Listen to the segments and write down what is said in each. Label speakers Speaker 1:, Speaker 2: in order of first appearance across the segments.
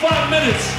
Speaker 1: five minutes.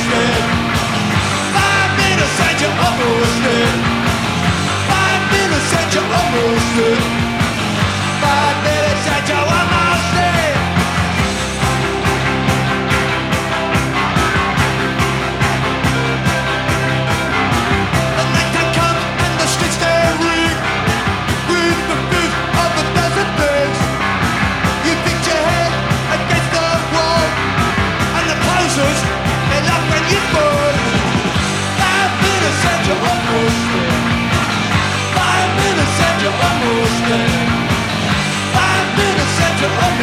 Speaker 2: Almost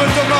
Speaker 2: with the